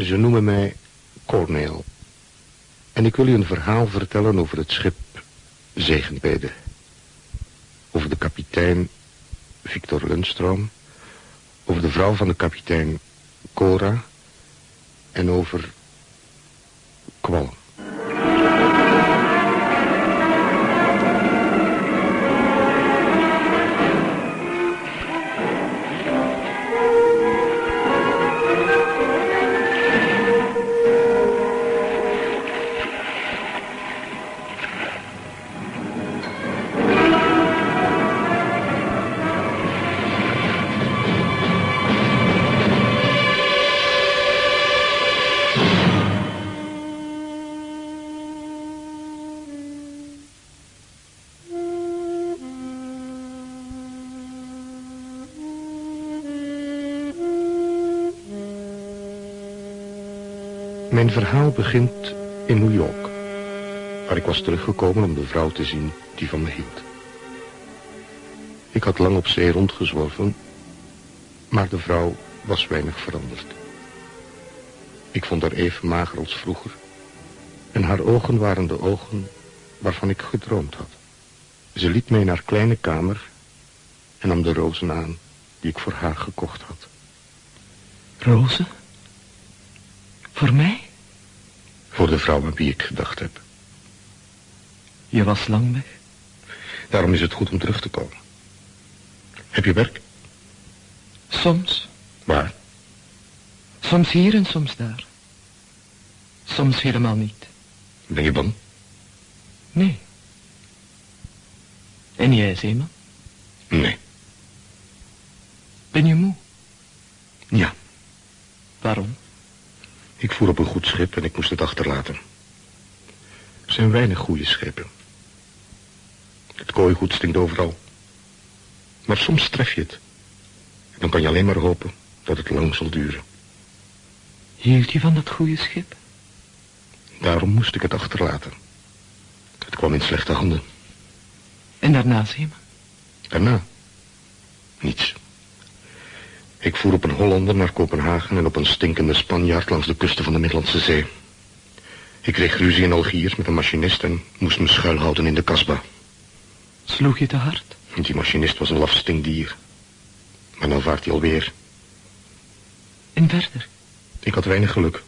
Ze noemen mij Corneel. En ik wil u een verhaal vertellen over het schip Zegenbede. Over de kapitein Victor Lundstrom. Over de vrouw van de kapitein Cora. En over kwal. Mijn verhaal begint in New York, waar ik was teruggekomen om de vrouw te zien die van me hield. Ik had lang op zee rondgezworven, maar de vrouw was weinig veranderd. Ik vond haar even mager als vroeger en haar ogen waren de ogen waarvan ik gedroomd had. Ze liet mij in haar kleine kamer en nam de rozen aan die ik voor haar gekocht had. Rozen? Voor mij? Voor de vrouw aan wie ik gedacht heb. Je was lang weg. Daarom is het goed om terug te komen. Heb je werk? Soms. Waar? Soms hier en soms daar. Soms helemaal niet. Ben je bang? Nee. En jij, Zeeman? Nee. Ben je moe? Ja. Waarom? Ik voer op een goed schip en ik moest het achterlaten. Er zijn weinig goede schepen. Het kooigoed stinkt overal. Maar soms tref je het. En dan kan je alleen maar hopen dat het lang zal duren. Hield je van dat goede schip? Daarom moest ik het achterlaten. Het kwam in slechte handen. En daarna, Zeeman? Daarna? Niets. Ik voer op een Hollander naar Kopenhagen en op een stinkende Spanjaard langs de kusten van de Middellandse Zee. Ik kreeg ruzie in Algiers met een machinist en moest me schuilhouden in de kasbah. Sloeg je te hard? Die machinist was een laf stinkdier. Maar nou vaart hij alweer. En verder? Ik had weinig geluk.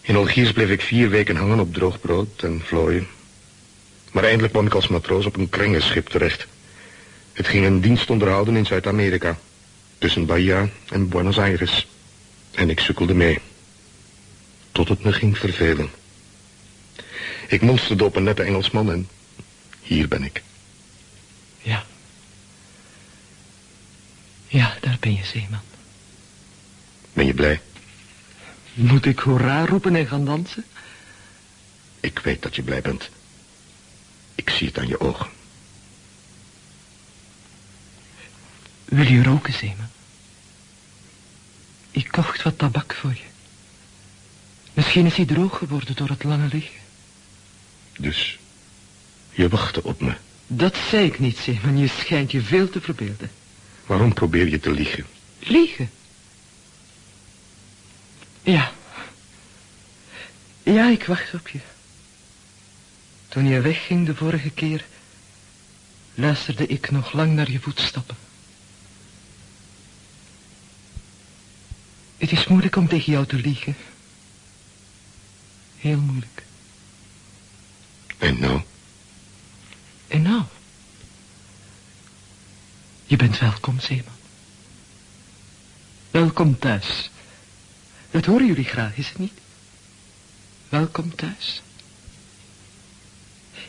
In Algiers bleef ik vier weken hangen op droog brood en vlooien. Maar eindelijk kwam ik als matroos op een krengenschip terecht. Het ging een dienst onderhouden in Zuid-Amerika. Tussen Bahia en Buenos Aires. En ik sukkelde mee. Tot het me ging vervelen. Ik monsterde op een nette Engelsman en hier ben ik. Ja. Ja, daar ben je, Zeeman. Ben je blij? Moet ik hoera roepen en gaan dansen? Ik weet dat je blij bent. Ik zie het aan je ogen. Wil je roken, Zeeman? Ik kocht wat tabak voor je. Misschien is hij droog geworden door het lange liggen. Dus, je wachtte op me. Dat zei ik niet, Zeeman. Je schijnt je veel te verbeelden. Waarom probeer je te liegen? Liegen? Ja. Ja, ik wacht op je. Toen je wegging de vorige keer... luisterde ik nog lang naar je voetstappen. Het is moeilijk om tegen jou te liegen. Heel moeilijk. En nou? En nou? Je bent welkom, Zeeman. Welkom thuis. Dat horen jullie graag, is het niet? Welkom thuis.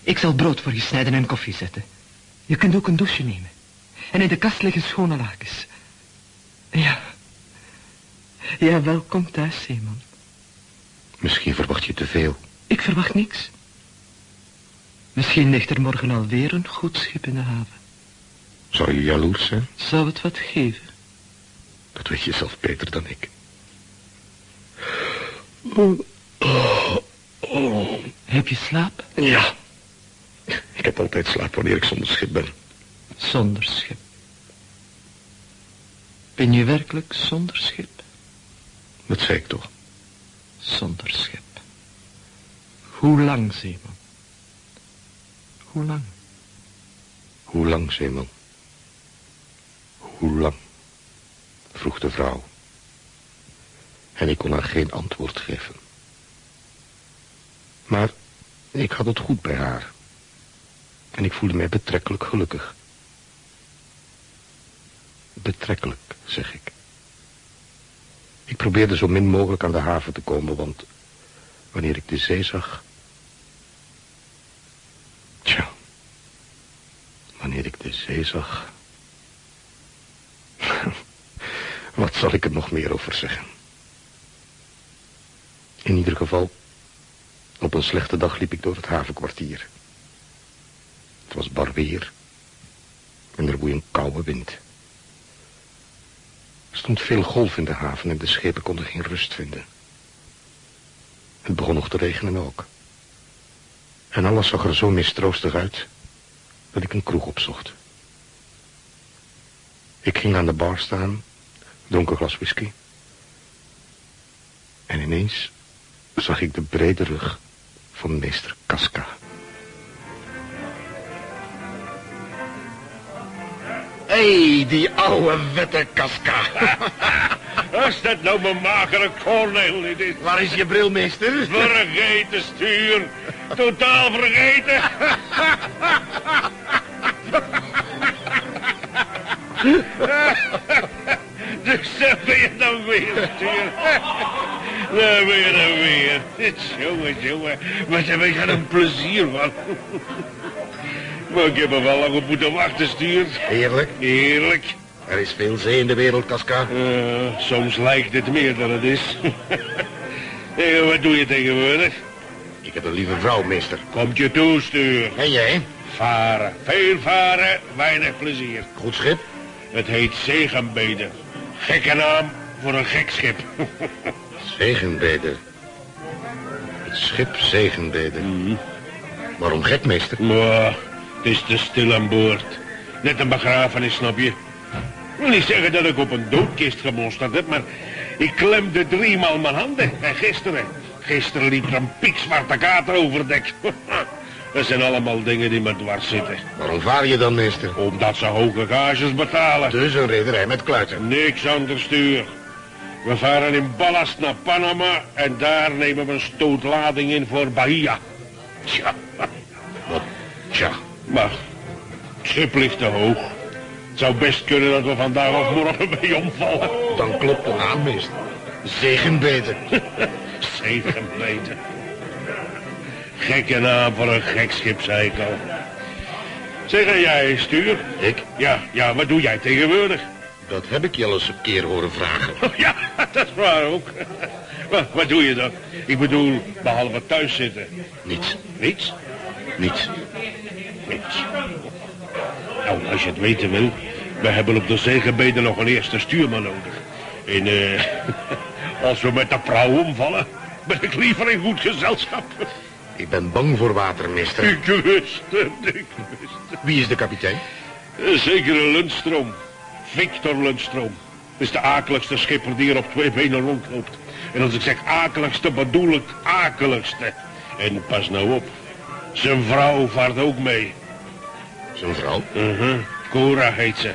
Ik zal brood voor je snijden en koffie zetten. Je kunt ook een douche nemen. En in de kast liggen schone lakens. Ja. Ja, welkom thuis, Zeeman. Misschien verwacht je te veel. Ik verwacht niks. Misschien ligt er morgen alweer een goed schip in de haven. Zou je jaloers zijn? Zou het wat geven? Dat weet je zelf beter dan ik. Oh, oh, oh. Heb je slaap? Ja. Ik heb altijd slaap wanneer ik zonder schip ben. Zonder schip. Ben je werkelijk zonder schip? Dat zei ik toch. zonder schip. Hoe lang, zeeman? Hoe lang? Hoe lang, zeeman? Hoe lang? vroeg de vrouw. En ik kon haar geen antwoord geven. Maar ik had het goed bij haar. En ik voelde mij betrekkelijk gelukkig. Betrekkelijk, zeg ik. Ik probeerde zo min mogelijk aan de haven te komen, want wanneer ik de zee zag... Tja, wanneer ik de zee zag... Wat zal ik er nog meer over zeggen? In ieder geval, op een slechte dag liep ik door het havenkwartier. Het was bar weer en er woei een koude wind. Er stond veel golf in de haven en de schepen konden geen rust vinden. Het begon nog te regenen ook. En alles zag er zo mistroostig uit dat ik een kroeg opzocht. Ik ging aan de bar staan, dronk een glas whisky. En ineens zag ik de brede rug van meester Casca. Hé, hey, die oude vette Casca. Als dat nou mijn magere Cornel is. Waar is je bril, meester? Vergeten stuur. Totaal vergeten. Dus daar ben je dan weer, stuur. Daar ben je dan weer. Jongen, jongen. Wat heb ik er een plezier van. Maar ik heb er wel lang op moeten wachten, stuur. Heerlijk. Heerlijk. Er is veel zee in de wereld, Casca. Uh, soms lijkt het meer dan het is. hey, wat doe je tegenwoordig? Ik heb een lieve vrouw, meester. Komt je toe, stuur. En jij? Varen. Veel varen, weinig plezier. Goed schip? Het heet Zegenbeder. Gekke naam voor een gek schip. Zegenbeder. Het schip Zegenbeder. Mm. Waarom gek, meester? Maar, het is te stil aan boord. Net een begrafenis, snap je? Ik wil niet zeggen dat ik op een doodkist gemonsterd heb, maar ik klemde driemaal mijn handen. En gisteren, gisteren liep er een pikzwarte kater over dek. Dat zijn allemaal dingen die me dwars zitten. Waarom vaar je dan, meester? Omdat ze hoge gages betalen. Dus een rederij met kluiten. Niks anders stuur. We varen in ballast naar Panama en daar nemen we een stootlading in voor Bahia. Tja. Wat? Tja. Maar het schip ligt te hoog. Het zou best kunnen dat we vandaag of morgen bij omvallen. Dan klopt de naam, meester. Zegenbeder. Zegenbeder. Gekke naam voor een gek schip, zei ik al. Zeg, jij, stuur? Ik? Ja, ja, wat doe jij tegenwoordig? Dat heb ik je al eens een keer horen vragen. Oh, ja, dat is waar ook. Wat, wat doe je dan? Ik bedoel, behalve thuis zitten. Niets. Niets? Niets. Nou, als je het weten wil, we hebben op de zegenbeden nog een eerste stuurman nodig. En eh, als we met de prauw omvallen, ben ik liever in goed gezelschap. Ik ben bang voor water, meester. Ik wist het, ik wist het. Wie is de kapitein? Eh, Zekere Lundstrom. Victor Lundstrom. is de akeligste schipper die er op twee benen rondloopt. En als ik zeg akeligste, bedoel ik akeligste. En pas nou op. Zijn vrouw vaart ook mee. Zijn vrouw? Uh Cora heet ze.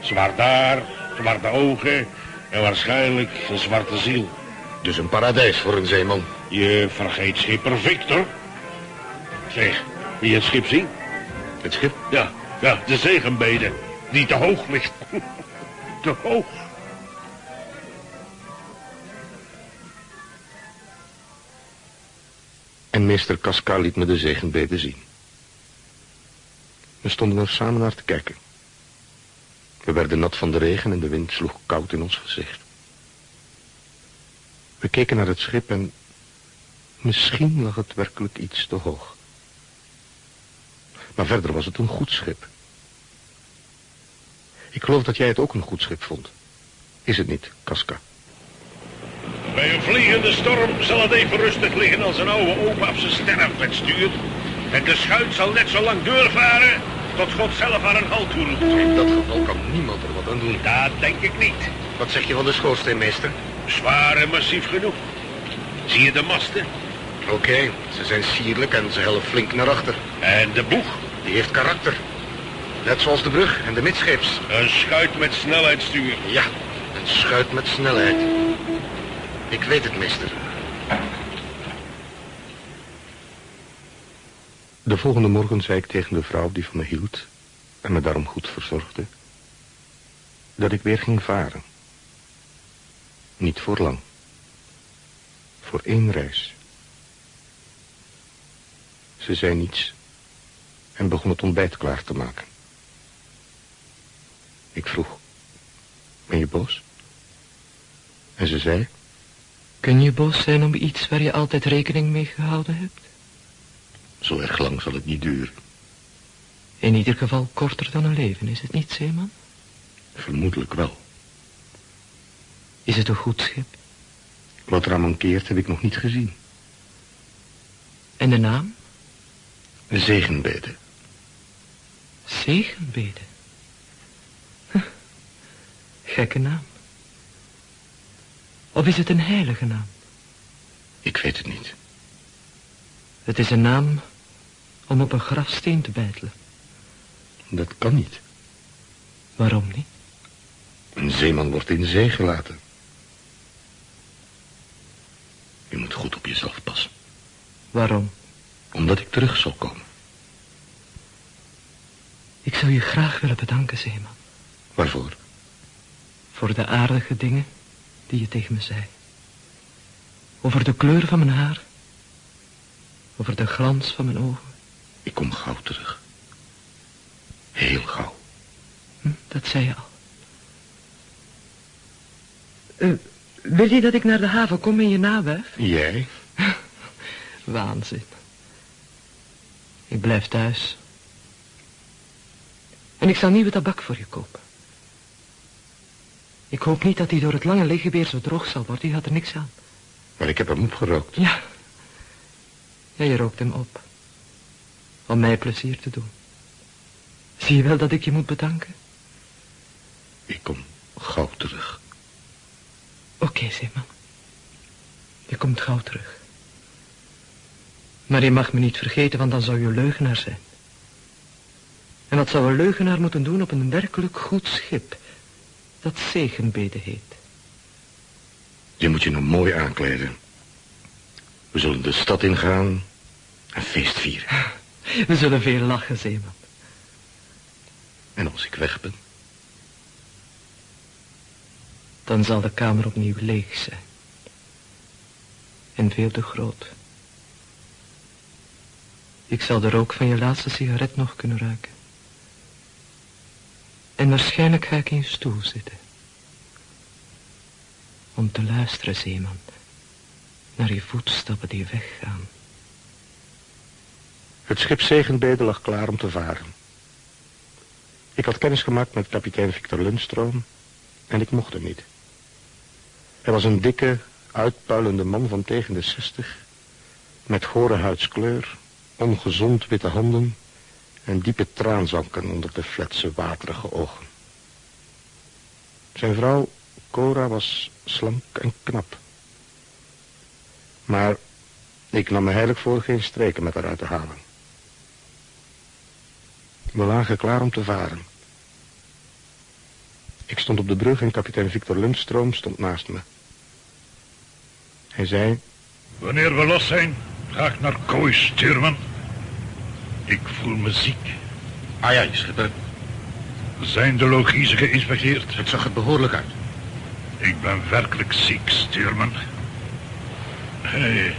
Zwart haar, zwarte ogen en waarschijnlijk een zwarte ziel. Dus een paradijs voor een zeeman. Je vergeet schipper Victor. Zeg, wie het schip zien? Het schip? Ja, ja, de zegenbede. Die te hoog ligt. te hoog. En meester Casca liet me de zegenbeden zien. We stonden er samen naar te kijken. We werden nat van de regen en de wind sloeg koud in ons gezicht. We keken naar het schip en misschien lag het werkelijk iets te hoog. Maar verder was het een goed schip. Ik geloof dat jij het ook een goed schip vond. Is het niet, Casca? Bij een vliegende storm zal het even rustig liggen als een oude opa op zijn stuurt. En de schuit zal net zo lang doorvaren tot God zelf haar een halt toeroept. In dat geval kan niemand er wat aan doen. Dat denk ik niet. Wat zeg je van de schoorsteenmeester? Zwaar en massief genoeg. Zie je de masten? Oké, ze zijn sierlijk en ze hellen flink naar achter. En de boeg? Die heeft karakter. Net zoals de brug en de midscheeps. Een schuit met snelheidsstuur. Ja, een schuit met snelheid. Ik weet het, meester. De volgende morgen zei ik tegen de vrouw die van me hield... en me daarom goed verzorgde... dat ik weer ging varen. Niet voor lang. Voor één reis. Ze zei niets en begon het ontbijt klaar te maken. Ik vroeg, ben je boos? En ze zei... Kun je boos zijn om iets waar je altijd rekening mee gehouden hebt? Zo erg lang zal het niet duren. In ieder geval korter dan een leven, is het niet, Zeeman? Vermoedelijk wel. Is het een goed schip? Wat eraan mankeert heb ik nog niet gezien. En de naam? Zegenbeden. Zegenbeden. Huh. Gekke naam. Of is het een heilige naam? Ik weet het niet. Het is een naam om op een grafsteen te bijtelen. Dat kan niet. Waarom niet? Een zeeman wordt in zee gelaten. Je moet goed op jezelf passen. Waarom? Omdat ik terug zal komen. Ik zou je graag willen bedanken, Zeeman. Waarvoor? Voor de aardige dingen die je tegen me zei. Over de kleur van mijn haar. Over de glans van mijn ogen. Ik kom gauw terug. Heel gauw. Hm, dat zei je al. Uh, wil je dat ik naar de haven kom en je nabuif? Jij? Waanzin. Ik blijf thuis. En ik zal nieuwe tabak voor je kopen. Ik hoop niet dat hij door het lange liggen weer zo droog zal worden. Die had er niks aan. Maar ik heb hem opgerookt. Ja. Ja, je rookt hem op. Om mij plezier te doen. Zie je wel dat ik je moet bedanken? Ik kom gauw terug. Oké, okay, Zeeman. Je komt gauw terug. Maar je mag me niet vergeten, want dan zou je leugenaar zijn. En wat zou een leugenaar moeten doen op een werkelijk goed schip... dat zegenbeden heet? Je moet je nog mooi aankleden. We zullen de stad ingaan en feest vieren. We zullen veel lachen, Zeeman. En als ik weg ben? Dan zal de kamer opnieuw leeg zijn. En veel te groot. Ik zal de rook van je laatste sigaret nog kunnen ruiken. En waarschijnlijk ga ik in je stoel zitten. Om te luisteren, zeeman. Naar je voetstappen die weggaan. Het schip Zegenbede lag klaar om te varen. Ik had kennis gemaakt met kapitein Victor Lundstroom en ik mocht hem niet. Hij was een dikke, uitpuilende man van tegen de zestig, met gore huidskleur, ongezond witte handen en diepe traanzanken onder de fletse, waterige ogen. Zijn vrouw, Cora, was slank en knap. Maar ik nam me heilig voor geen streken met haar uit te halen. We lagen klaar om te varen. Ik stond op de brug en kapitein Victor Lundstroom stond naast me. Hij zei... Wanneer we los zijn, ga ik naar kooi, stuurman. Ik voel me ziek. Ah ja, schipper. Zijn de logiezen geïnspecteerd? Het zag er behoorlijk uit. Ik ben werkelijk ziek, stuurman. Hé, hey,